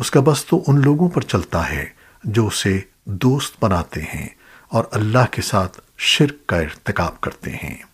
उसका बस तो उन लोगों पर चलता है जो उसे दोस्त बनाते हैं और अल्लाह के साथ शिर्क का इर्तिकाब करते हैं।